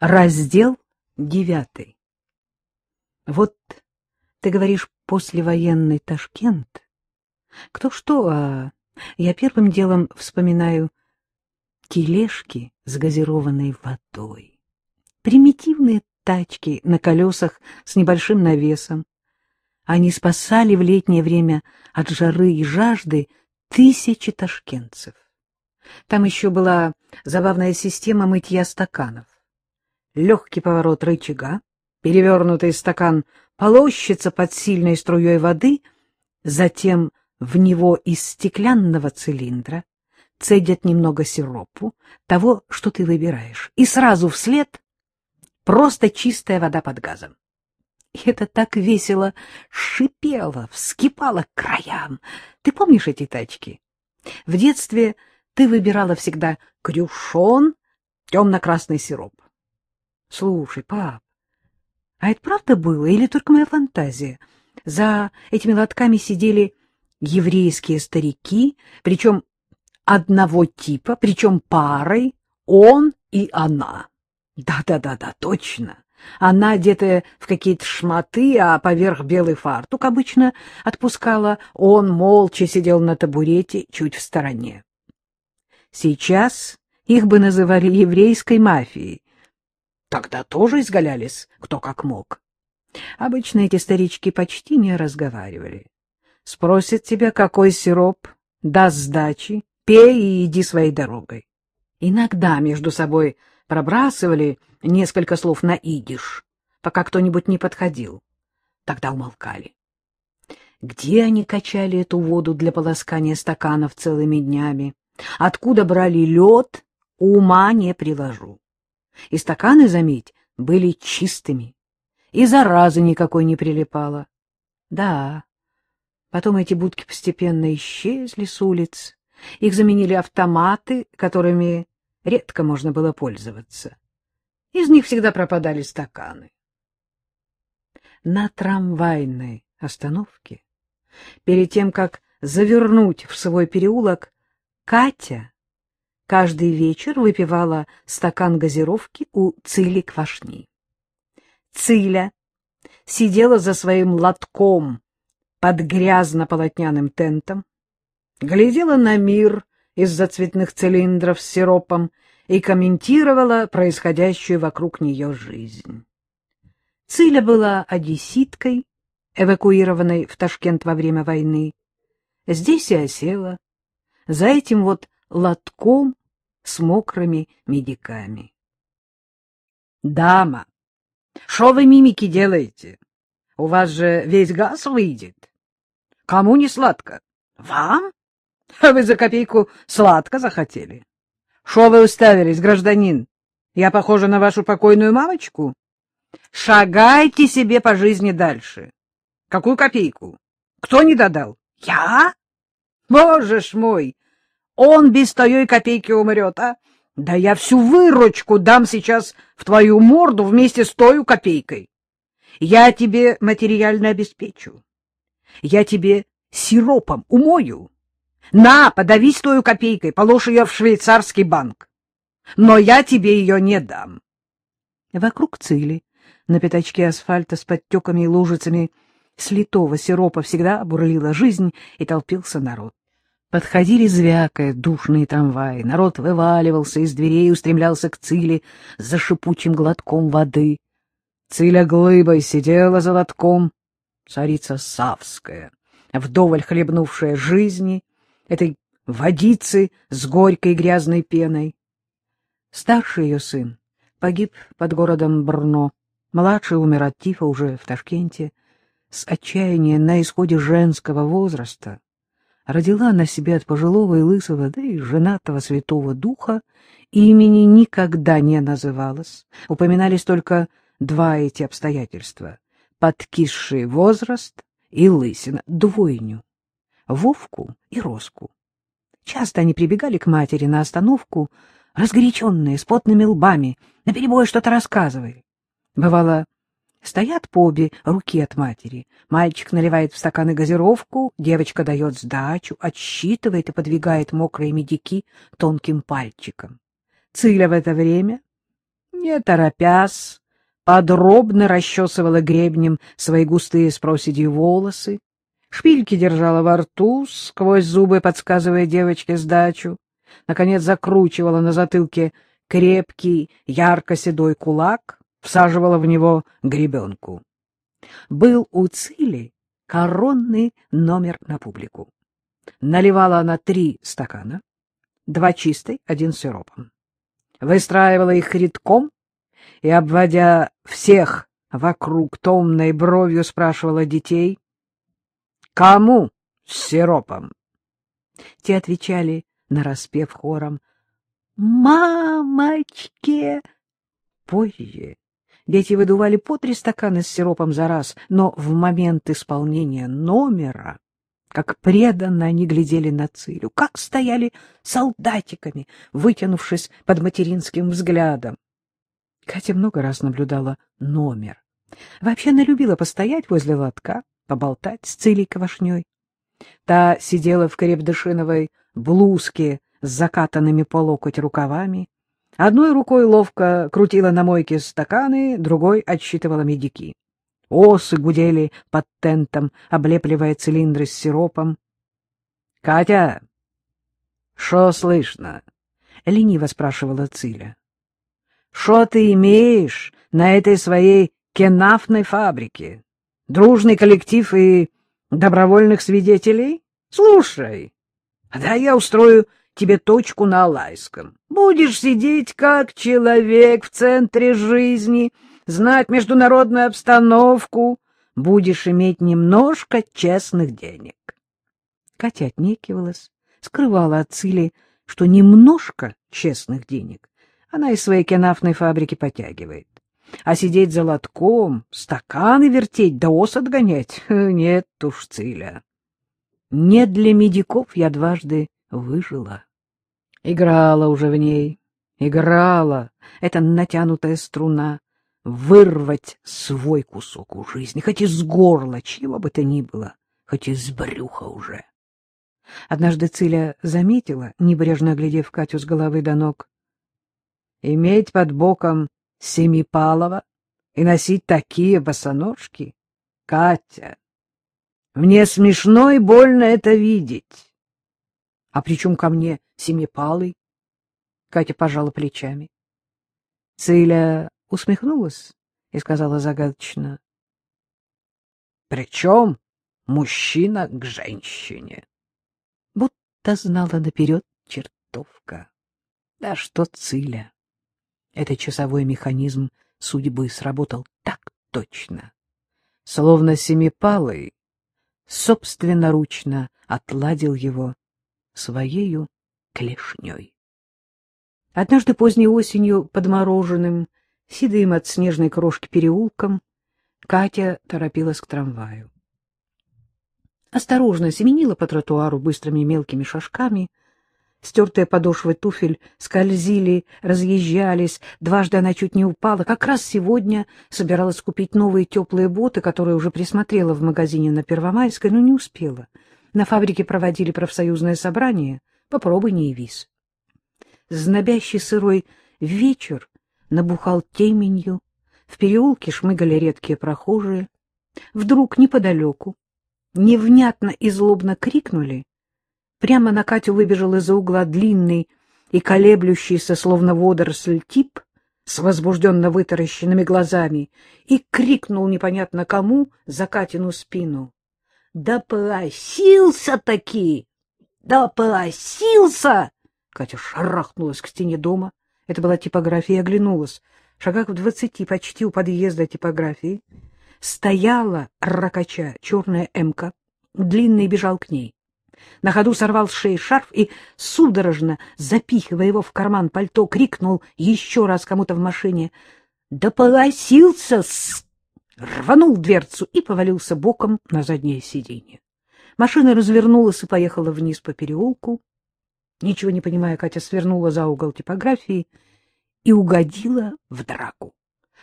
Раздел девятый. Вот ты говоришь послевоенный Ташкент. Кто что, а я первым делом вспоминаю тележки с газированной водой. Примитивные тачки на колесах с небольшим навесом. Они спасали в летнее время от жары и жажды тысячи ташкентцев. Там еще была забавная система мытья стаканов легкий поворот рычага, перевернутый стакан полощется под сильной струей воды, затем в него из стеклянного цилиндра цедят немного сиропу, того, что ты выбираешь, и сразу вслед просто чистая вода под газом. И это так весело шипело, вскипало к краям. Ты помнишь эти тачки? В детстве ты выбирала всегда крюшон, темно-красный сироп. Слушай, пап, а это правда было или только моя фантазия? За этими лотками сидели еврейские старики, причем одного типа, причем парой, он и она. Да-да-да-да, точно. Она, одетая в какие-то шматы, а поверх белый фартук обычно отпускала, он молча сидел на табурете чуть в стороне. Сейчас их бы называли еврейской мафией, Тогда тоже изгалялись кто как мог. Обычно эти старички почти не разговаривали. Спросят тебя, какой сироп, даст сдачи, пей и иди своей дорогой. Иногда между собой пробрасывали несколько слов на идиш, пока кто-нибудь не подходил. Тогда умолкали. Где они качали эту воду для полоскания стаканов целыми днями? Откуда брали лед, ума не приложу. И стаканы, заметь, были чистыми, и заразы никакой не прилипала. Да, потом эти будки постепенно исчезли с улиц, их заменили автоматы, которыми редко можно было пользоваться. Из них всегда пропадали стаканы. На трамвайной остановке, перед тем, как завернуть в свой переулок, Катя каждый вечер выпивала стакан газировки у Цили Квашни. Циля сидела за своим лотком под грязно-полотняным тентом, глядела на мир из-за цветных цилиндров с сиропом и комментировала происходящую вокруг нее жизнь. Циля была одесситкой, эвакуированной в Ташкент во время войны. Здесь и осела. За этим вот лотком с мокрыми медиками. — Дама, что вы мимики делаете? У вас же весь газ выйдет. Кому не сладко? Вам? А вы за копейку сладко захотели. Что вы уставились, гражданин? Я похожа на вашу покойную мамочку? Шагайте себе по жизни дальше. Какую копейку? Кто не додал? Я? Боже ж мой! Он без той копейки умрет, а? Да я всю выручку дам сейчас в твою морду вместе с той копейкой. Я тебе материально обеспечу. Я тебе сиропом умою. На, подавись той копейкой, положь ее в швейцарский банк. Но я тебе ее не дам. Вокруг цели, на пятачке асфальта с подтеками и лужицами слитого сиропа всегда бурлила жизнь и толпился народ. Подходили звякая душные трамваи, народ вываливался из дверей и устремлялся к Циле за шипучим глотком воды. Циля глыбой сидела за лотком, царица Савская, вдоволь хлебнувшая жизни, этой водицы с горькой грязной пеной. Старший ее сын погиб под городом Брно, младший умер от тифа уже в Ташкенте, с отчаяния на исходе женского возраста родила на себе от пожилого и лысого, да и женатого святого духа, имени никогда не называлось. Упоминались только два эти обстоятельства — подкисший возраст и лысина, двойню, Вовку и Роску. Часто они прибегали к матери на остановку, разгоряченные, с потными лбами, наперебой что-то рассказывали. Бывало, Стоят по обе руки от матери. Мальчик наливает в стаканы газировку, девочка дает сдачу, отсчитывает и подвигает мокрые медики тонким пальчиком. Циля в это время Не торопясь, подробно расчесывала гребнем свои густые с проседью волосы, шпильки держала во рту, сквозь зубы подсказывая девочке сдачу, наконец закручивала на затылке крепкий, ярко-седой кулак, всаживала в него гребенку. Был у Цили коронный номер на публику. Наливала она три стакана, два чистой, один сиропом. Выстраивала их редком и, обводя всех вокруг томной бровью, спрашивала детей, «Кому с сиропом?» Те отвечали, нараспев хором, «Мамочке!» Позже дети выдували по три стакана с сиропом за раз, но в момент исполнения номера как преданно они глядели на Цилю, как стояли солдатиками, вытянувшись под материнским взглядом. Катя много раз наблюдала номер. Вообще она любила постоять возле лотка, поболтать с Цилей Квашней. Та сидела в крепдышиновой блузке с закатанными по локоть рукавами, одной рукой ловко крутила на мойке стаканы, другой отсчитывала медики. Осы гудели под тентом, облепливая цилиндры с сиропом. — Катя, что слышно? — лениво спрашивала Циля. — Что ты имеешь на этой своей кенафной фабрике? Дружный коллектив и добровольных свидетелей? Слушай, да я устрою тебе точку на Алайском. Будешь сидеть как человек в центре жизни — знать международную обстановку, будешь иметь немножко честных денег. Катя отнекивалась, скрывала от Цили, что немножко честных денег она из своей кенафной фабрики потягивает. А сидеть за лотком, стаканы вертеть, да отгонять — нет уж, Циля. Не для медиков я дважды выжила. Играла уже в ней, играла, эта натянутая струна, вырвать свой кусок у жизни, хоть из горла, чего бы то ни было, хоть из брюха уже. Однажды Циля заметила, небрежно глядев Катю с головы до ног, иметь под боком Семипалова и носить такие босоножки? Катя, мне смешно и больно это видеть. — А при чем ко мне Семипалый? Катя пожала плечами. Циля усмехнулась и сказала загадочно. — Причем мужчина к женщине? Будто знала наперед чертовка. Да что Циля! Этот часовой механизм судьбы сработал так точно, словно Семипалый собственноручно отладил его своею клешней. Однажды поздней осенью подмороженным седым от снежной крошки переулком, Катя торопилась к трамваю. Осторожно семенила по тротуару быстрыми мелкими шажками. Стертые подошвы туфель скользили, разъезжались. Дважды она чуть не упала. Как раз сегодня собиралась купить новые теплые боты, которые уже присмотрела в магазине на Первомайской, но не успела. На фабрике проводили профсоюзное собрание. Попробуй не явись. Знобящий сырой вечер набухал теменью, в переулке шмыгали редкие прохожие. Вдруг неподалеку, невнятно и злобно крикнули. Прямо на Катю выбежал из-за угла длинный и колеблющийся, словно водоросль, тип с возбужденно вытаращенными глазами и крикнул непонятно кому за Катину спину. — Да просился-таки! Да просился! Катя шарахнулась к стене дома. Это была типография, и оглянулась. В шагах в двадцати почти у подъезда типографии стояла ракача черная эмка. Длинный бежал к ней. На ходу сорвал с шеи шарф и, судорожно запихивая его в карман пальто, крикнул еще раз кому-то в машине. «Да полосился с...» Рванул дверцу и повалился боком на заднее сиденье. Машина развернулась и поехала вниз по переулку. Ничего не понимая, Катя свернула за угол типографии и угодила в драку.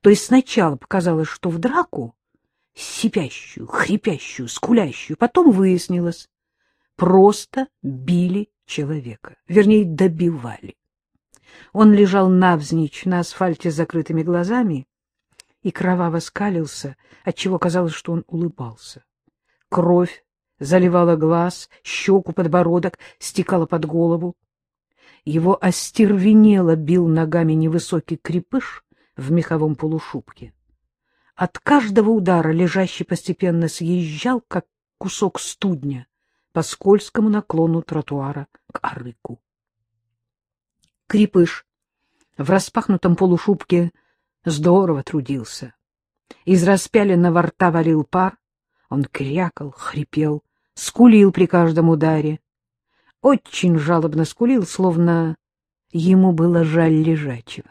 То есть сначала показалось, что в драку, сипящую, хрипящую, скулящую, потом выяснилось, просто били человека, вернее, добивали. Он лежал навзничь на асфальте с закрытыми глазами и кроваво скалился, отчего казалось, что он улыбался. Кровь заливала глаз, щеку, подбородок, стекала под голову. Его остервенело бил ногами невысокий крепыш в меховом полушубке. От каждого удара лежащий постепенно съезжал, как кусок студня, по скользкому наклону тротуара к арыку. Крепыш в распахнутом полушубке здорово трудился. Из распяленного рта валил пар, он крякал, хрипел, скулил при каждом ударе очень жалобно скулил, словно ему было жаль лежачего.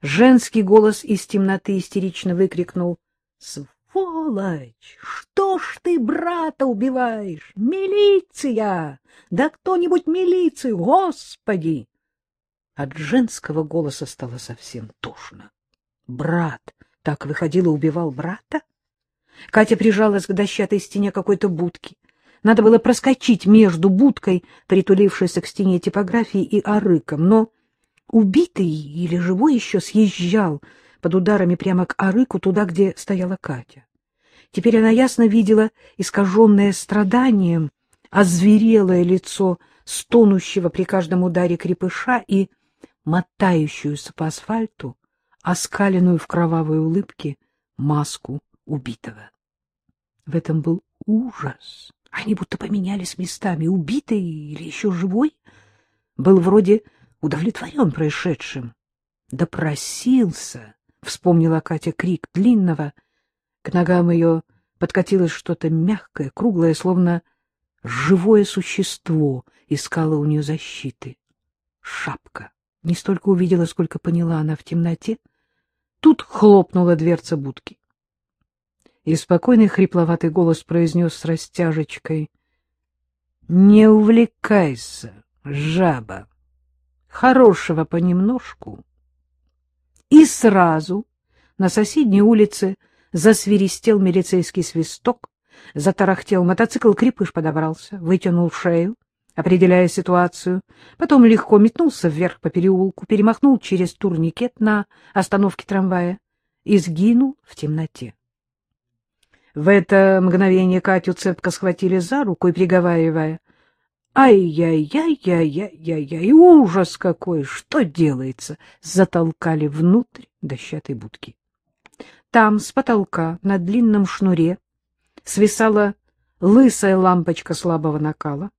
Женский голос из темноты истерично выкрикнул «Сволочь! Что ж ты брата убиваешь? Милиция! Да кто-нибудь милицию, господи!» От женского голоса стало совсем тошно. Брат так выходил и убивал брата? Катя прижалась к дощатой стене какой-то будки. Надо было проскочить между будкой, притулившейся к стене типографии, и арыком, но убитый или живой еще съезжал под ударами прямо к арыку, туда, где стояла Катя. Теперь она ясно видела искаженное страданием, озверелое лицо стонущего при каждом ударе крепыша и мотающуюся по асфальту, оскаленную в кровавой улыбке маску убитого. В этом был ужас. Они будто поменялись местами, убитый или еще живой. Был вроде удовлетворен происшедшим. Допросился, вспомнила Катя крик длинного. К ногам ее подкатилось что-то мягкое, круглое, словно живое существо искало у нее защиты. Шапка. Не столько увидела, сколько поняла она в темноте. Тут хлопнула дверца будки и спокойный хрипловатый голос произнес с растяжечкой. — Не увлекайся, жаба. Хорошего понемножку. И сразу на соседней улице засвиристел милицейский свисток, затарахтел мотоцикл, крепыш подобрался, вытянул шею, определяя ситуацию, потом легко метнулся вверх по переулку, перемахнул через турникет на остановке трамвая и сгинул в темноте. В это мгновение Катю цепко схватили за руку и, приговаривая, «Ай-яй-яй-яй-яй-яй, ужас какой! Что делается?» затолкали внутрь дощатой будки. Там, с потолка, на длинном шнуре, свисала лысая лампочка слабого накала.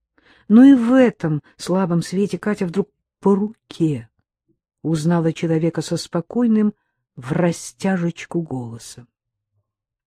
Но и в этом слабом свете Катя вдруг по руке узнала человека со спокойным в растяжечку голосом.